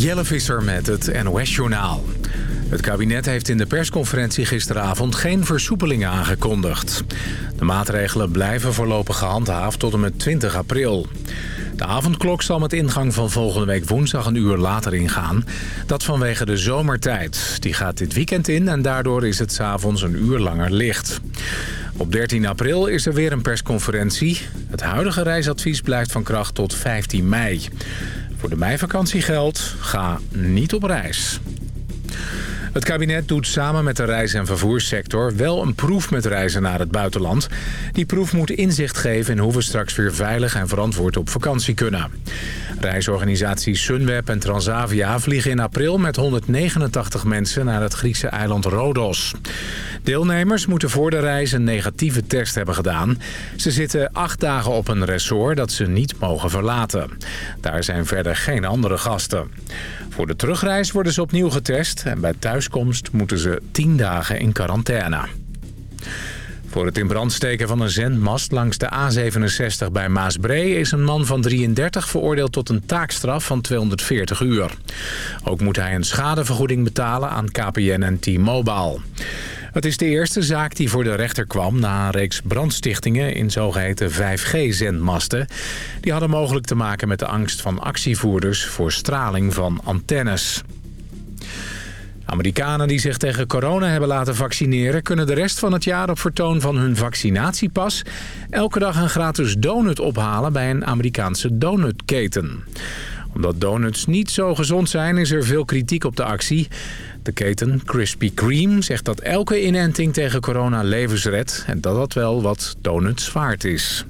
Jelle Visser met het NOS-journaal. Het kabinet heeft in de persconferentie gisteravond geen versoepelingen aangekondigd. De maatregelen blijven voorlopig gehandhaafd tot en met 20 april. De avondklok zal met ingang van volgende week woensdag een uur later ingaan. Dat vanwege de zomertijd. Die gaat dit weekend in en daardoor is het s'avonds een uur langer licht. Op 13 april is er weer een persconferentie. Het huidige reisadvies blijft van kracht tot 15 mei. Voor de meivakantie geldt, ga niet op reis. Het kabinet doet samen met de reis- en vervoerssector wel een proef met reizen naar het buitenland. Die proef moet inzicht geven in hoe we straks weer veilig en verantwoord op vakantie kunnen. Reisorganisaties Sunweb en Transavia vliegen in april met 189 mensen naar het Griekse eiland Rodos. Deelnemers moeten voor de reis een negatieve test hebben gedaan. Ze zitten acht dagen op een resort dat ze niet mogen verlaten. Daar zijn verder geen andere gasten. Voor de terugreis worden ze opnieuw getest en bij thuiskomst moeten ze 10 dagen in quarantaine. Voor het in brand steken van een zendmast langs de A67 bij Maasbree... is een man van 33 veroordeeld tot een taakstraf van 240 uur. Ook moet hij een schadevergoeding betalen aan KPN en T-Mobile. Het is de eerste zaak die voor de rechter kwam na een reeks brandstichtingen in zogeheten 5G-zendmasten. Die hadden mogelijk te maken met de angst van actievoerders voor straling van antennes. Amerikanen die zich tegen corona hebben laten vaccineren... kunnen de rest van het jaar op vertoon van hun vaccinatiepas... elke dag een gratis donut ophalen bij een Amerikaanse donutketen. Omdat donuts niet zo gezond zijn, is er veel kritiek op de actie. De keten Krispy Kreme zegt dat elke inenting tegen corona levens redt... en dat dat wel wat donuts waard is.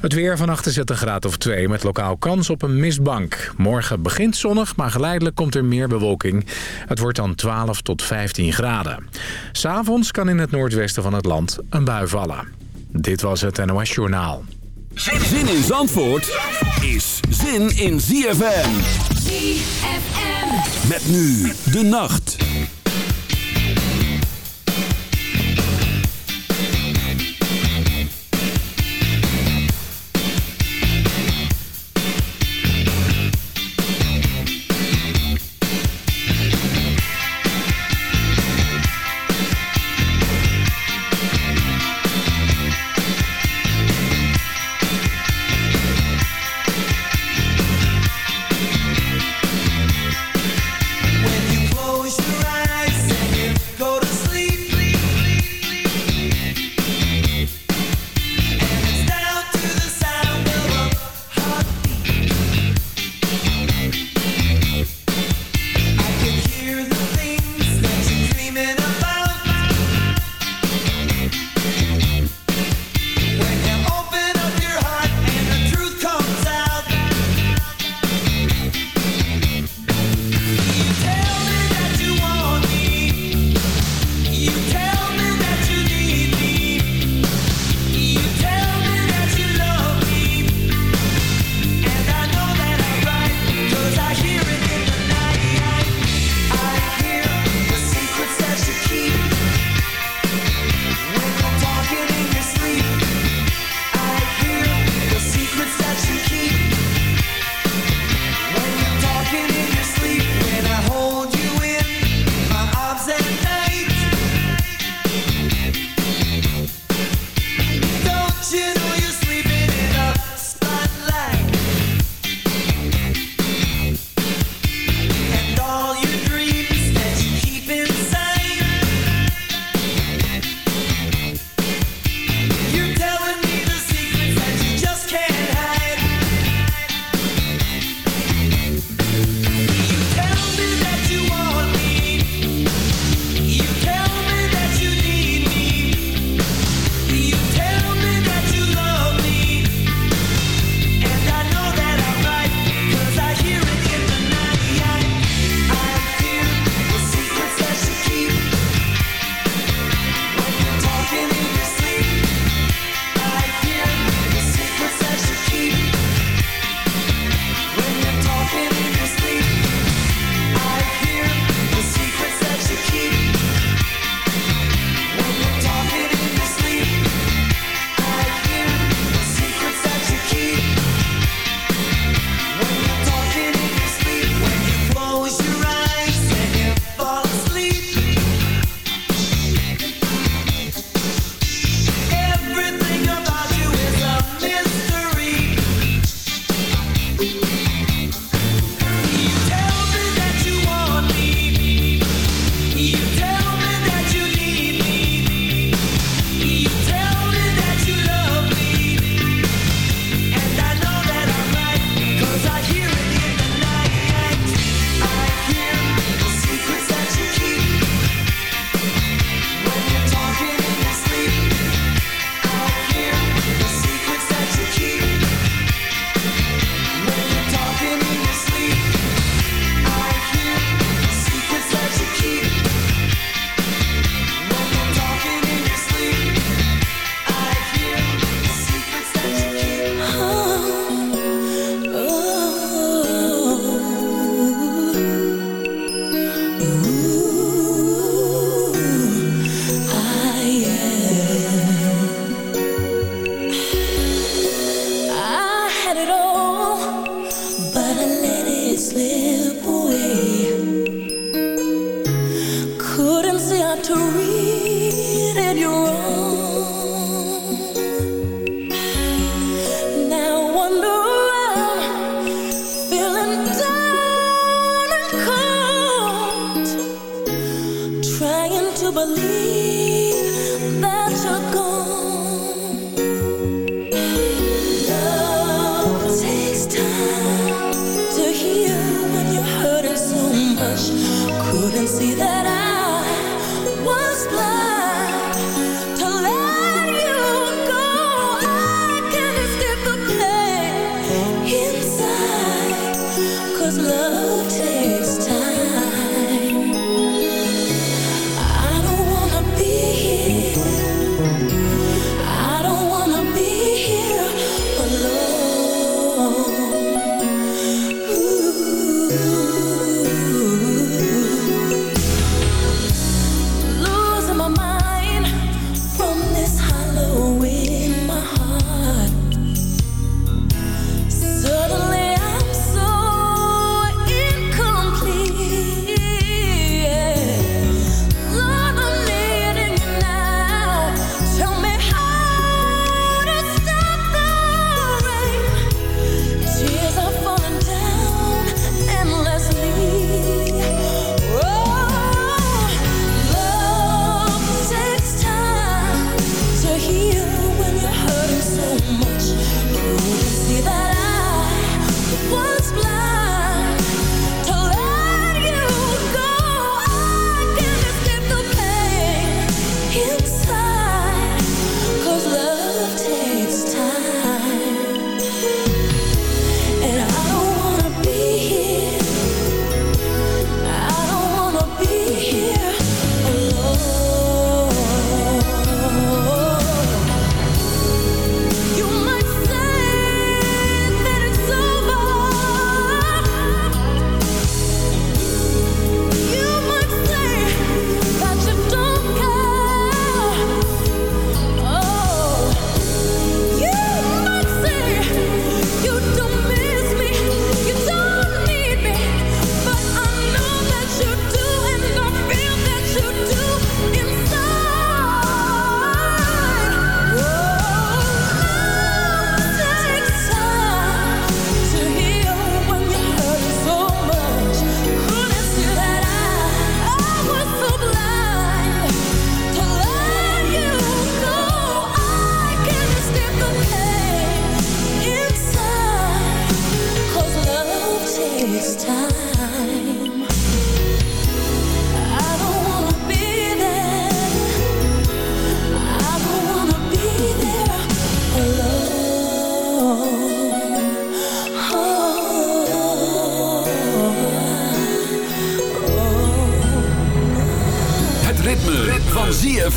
Het weer het een graad of 2 met lokaal kans op een mistbank. Morgen begint zonnig, maar geleidelijk komt er meer bewolking. Het wordt dan 12 tot 15 graden. S'avonds kan in het noordwesten van het land een bui vallen. Dit was het NOS Journaal. Zin in Zandvoort is zin in ZFM. Met nu de nacht.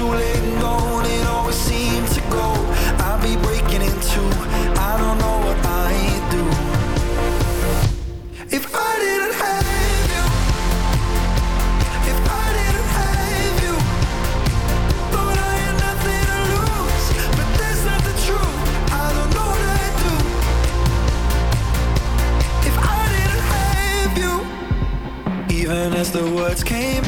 it always seems to go. I be breaking in two. I don't know what I do. If I didn't have you, if I didn't have you, I had nothing to lose. But that's not the truth. I don't know what I do. If I didn't have you, even as the words came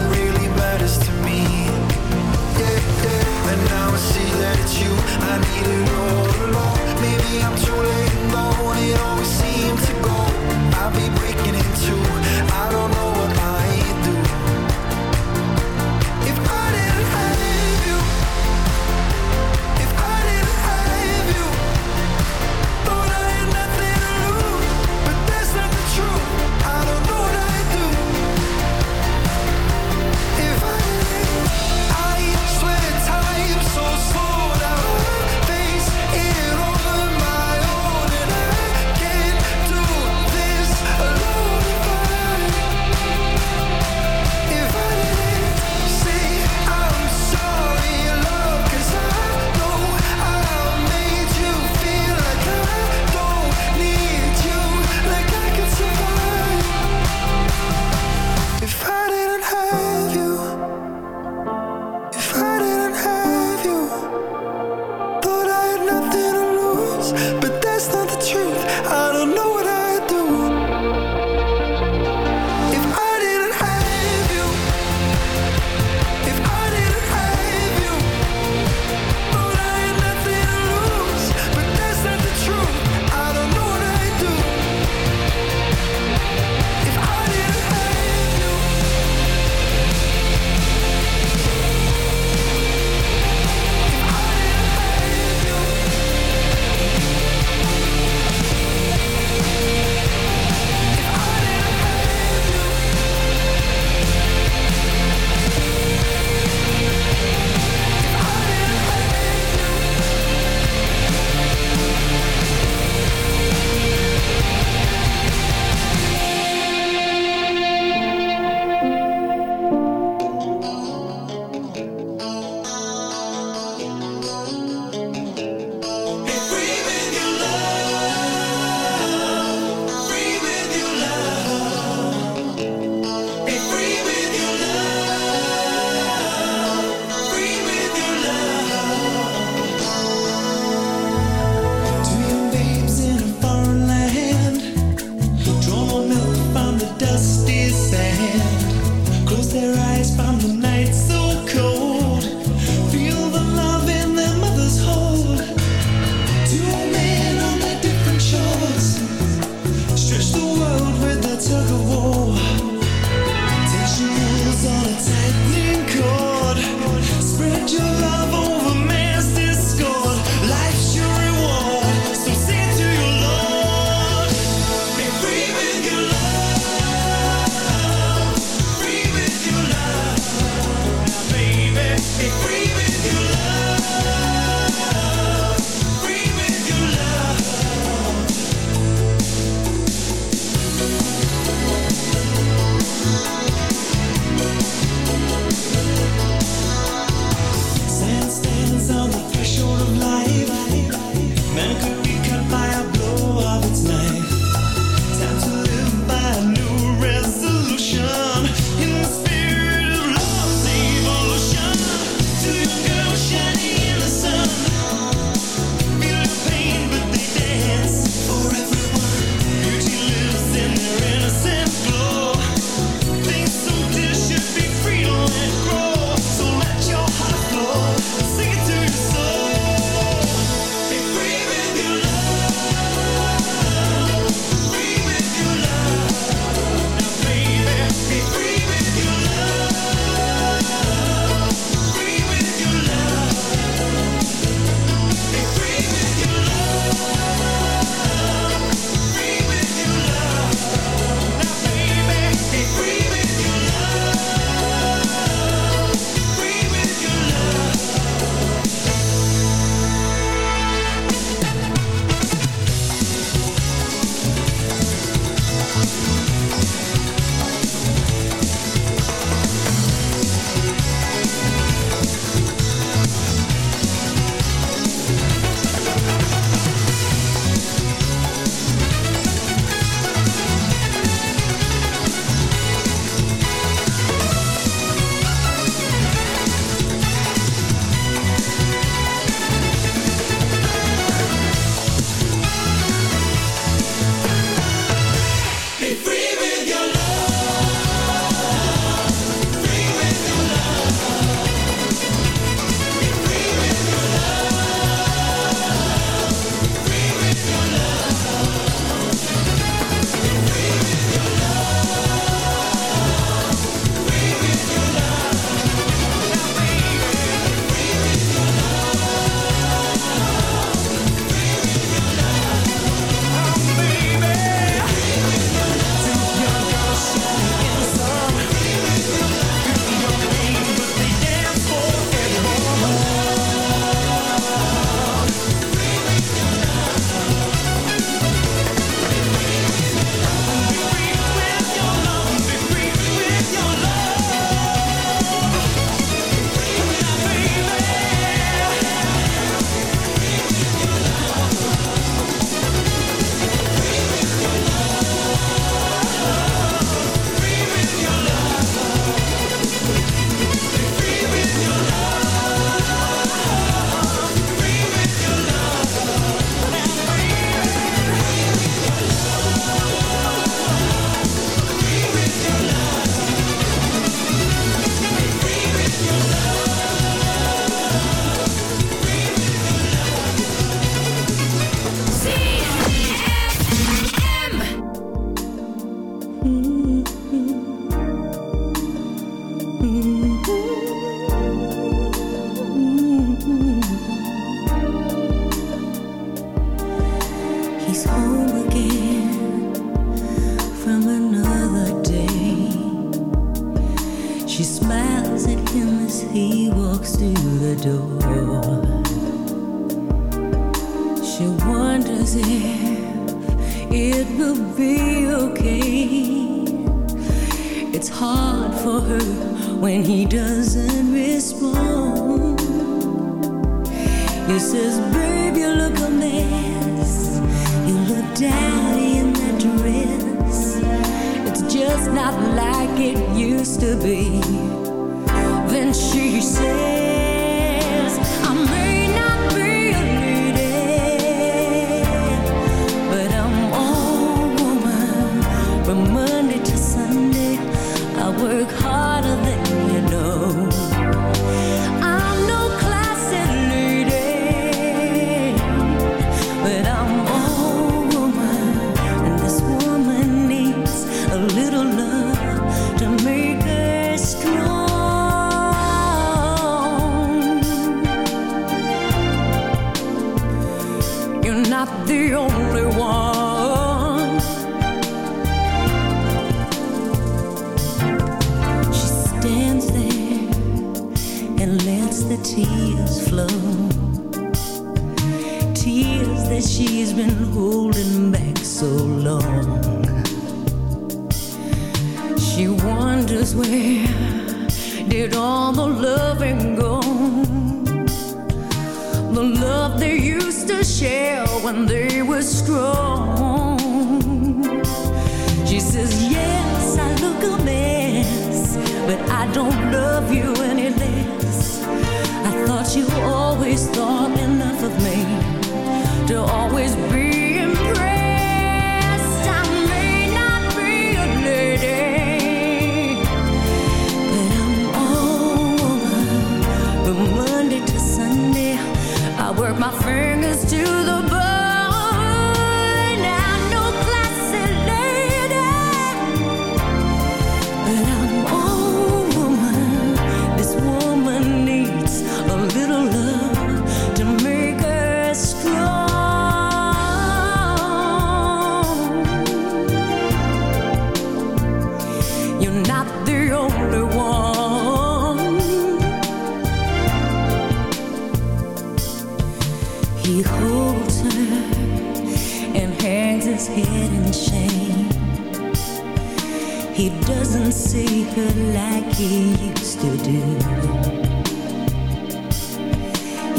see that it's you. I need it all along. Maybe I'm too late and gone It always seems to go. I'll be breaking into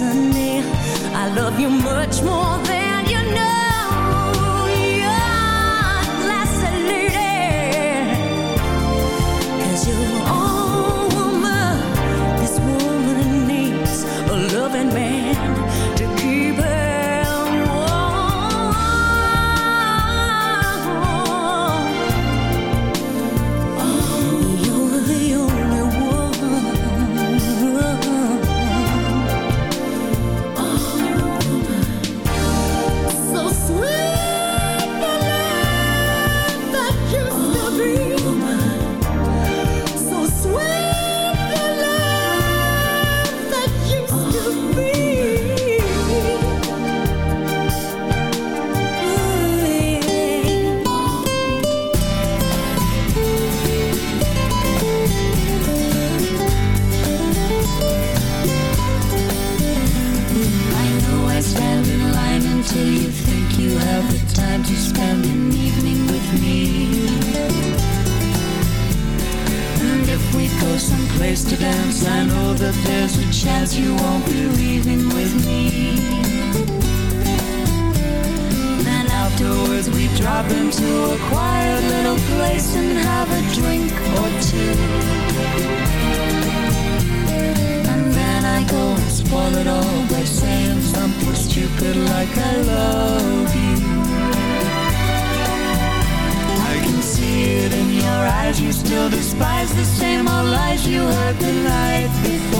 listening I love you much more but there's a chance you won't be leaving with me. Then afterwards we drop into a quiet little place and have a drink or two. And then I go and spoil it all by saying something stupid like I love you. I can see it in your eyes, you still despise the same old lies you heard the night before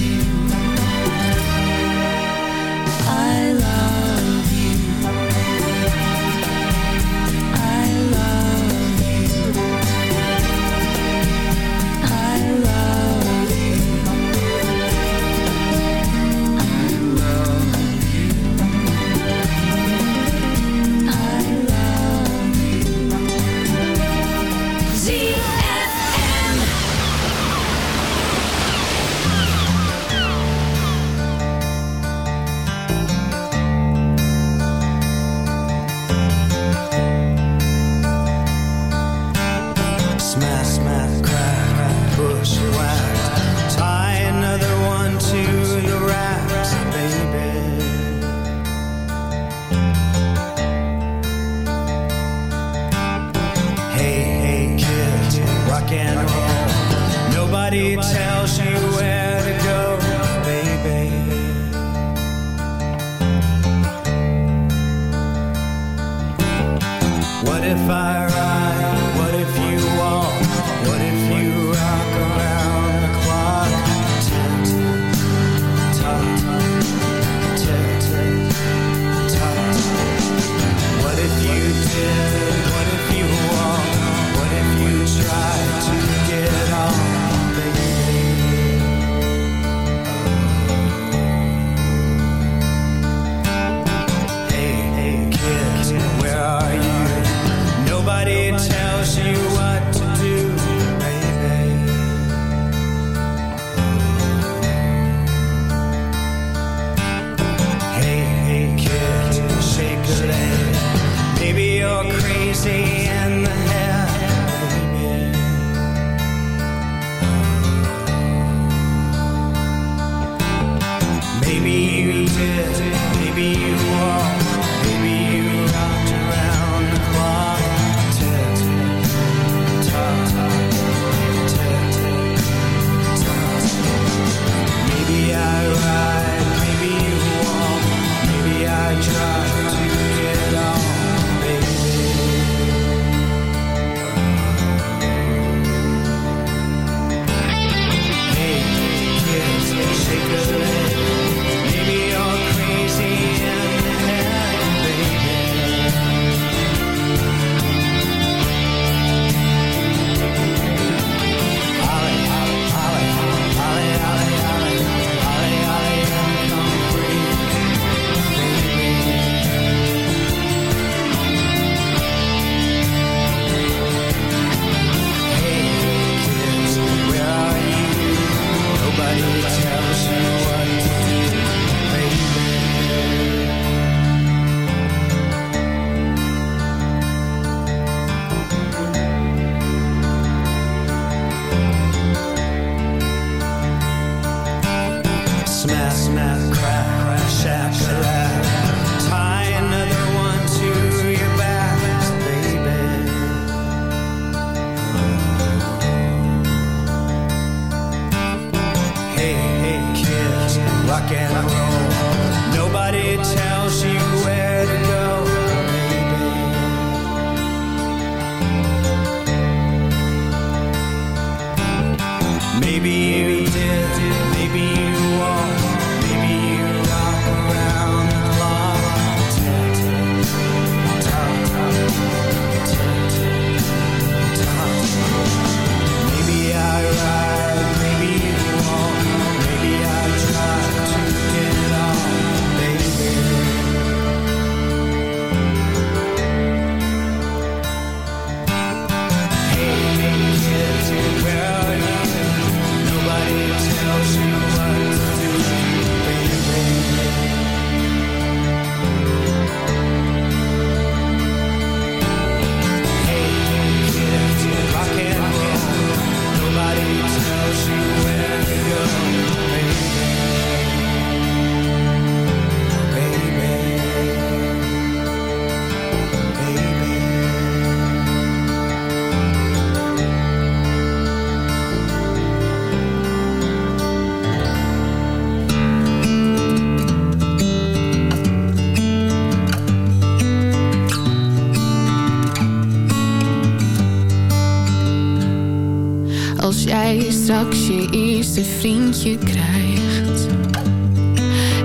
je krijgt.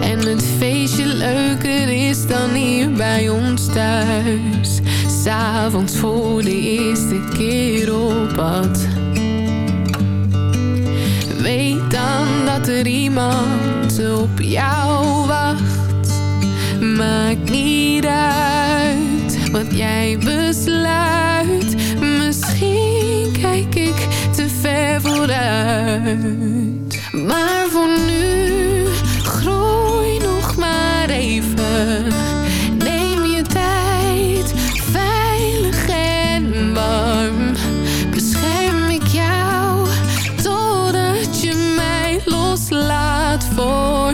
En het feestje leuker is dan hier bij ons thuis. S'avonds voor de eerste keer op pad. Weet dan dat er iemand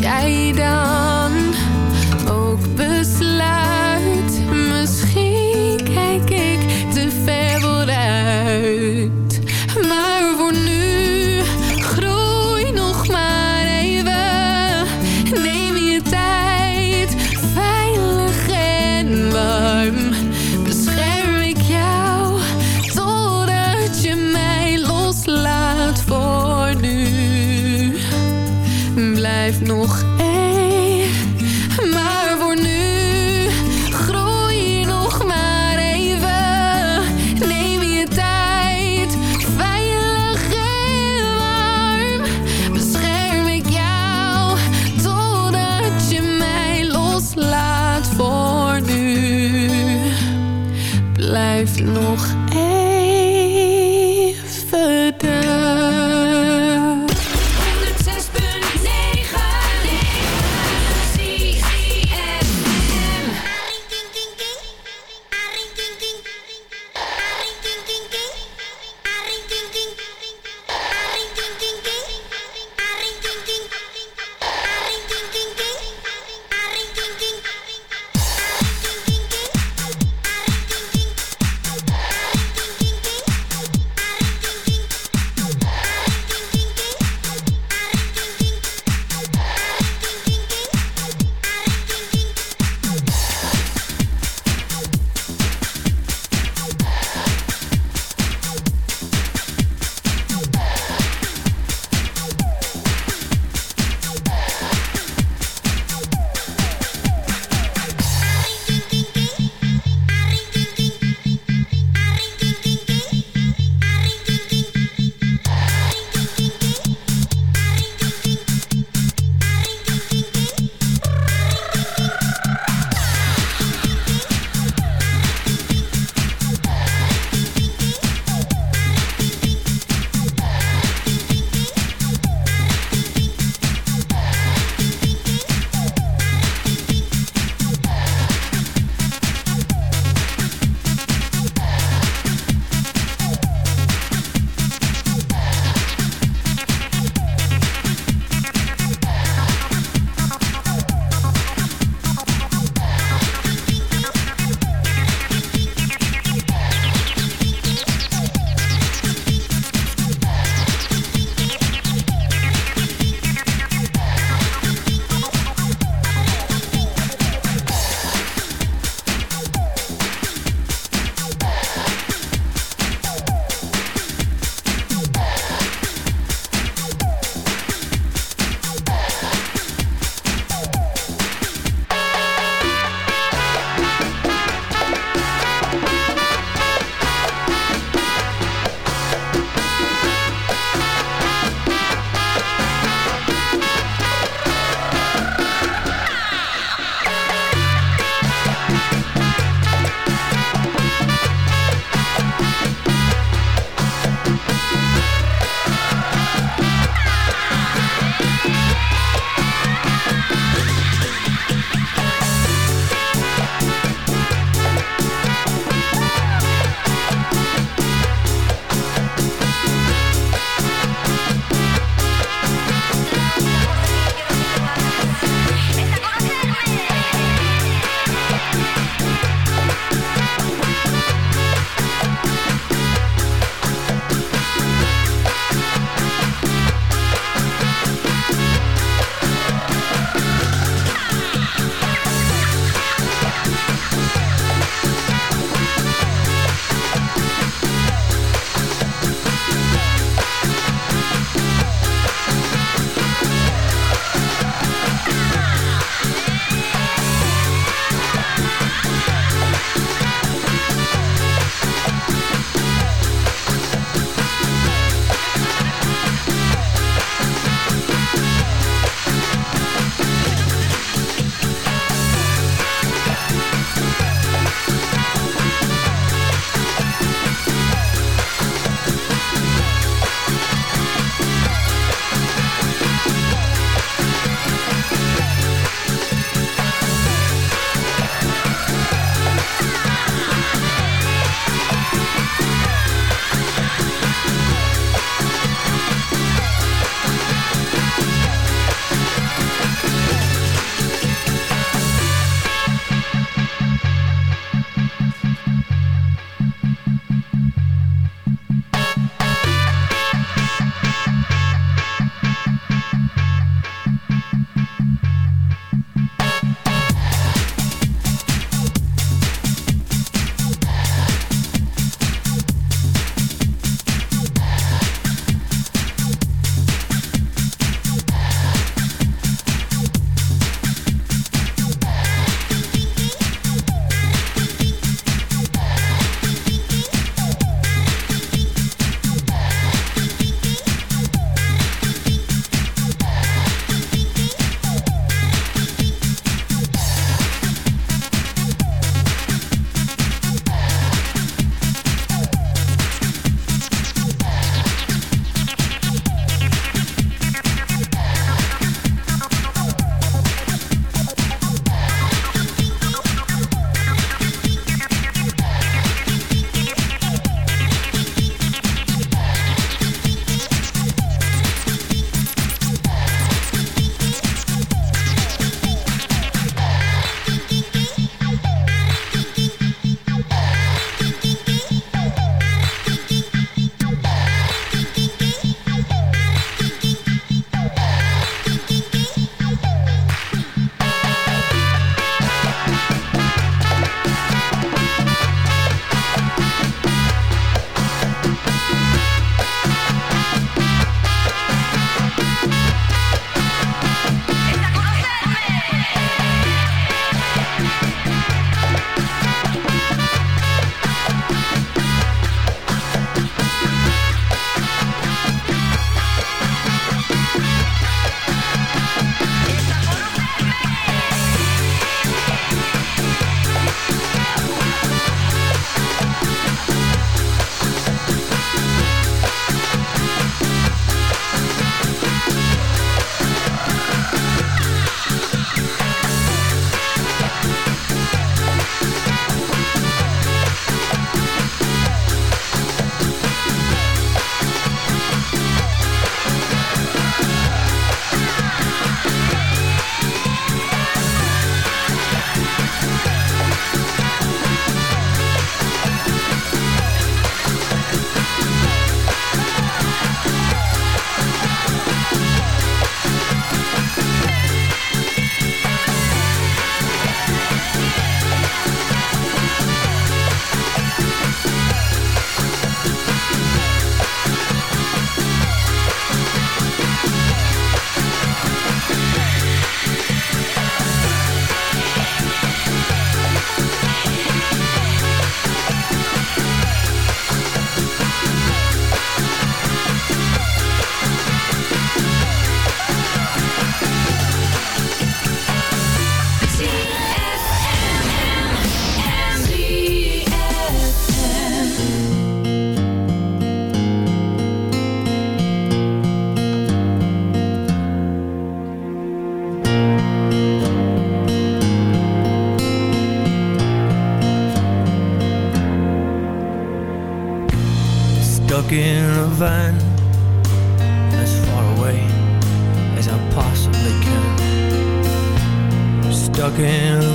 下一道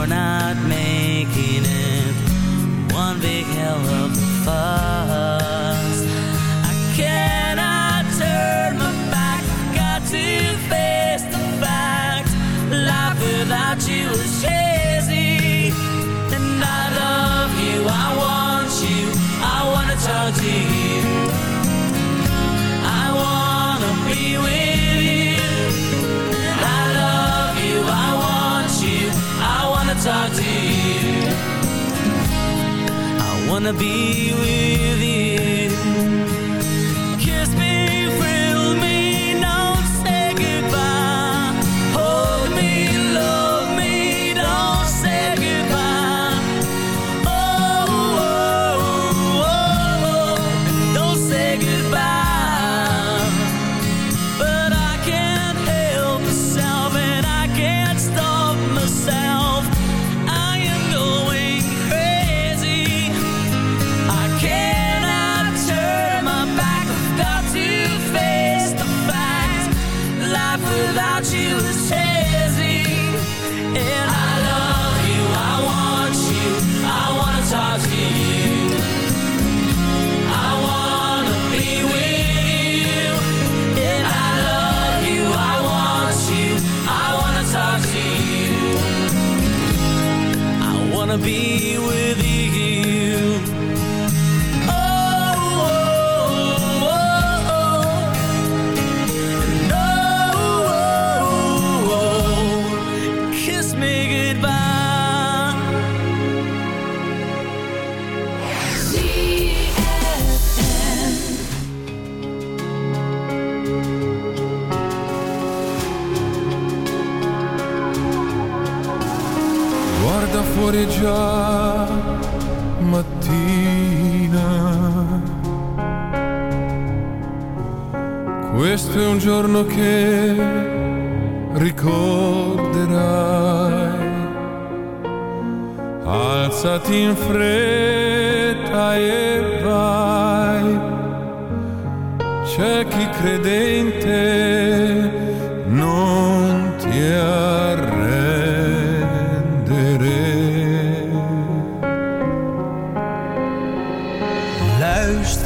You're not making it one big hell of a fuss. wanna be with you.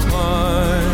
time.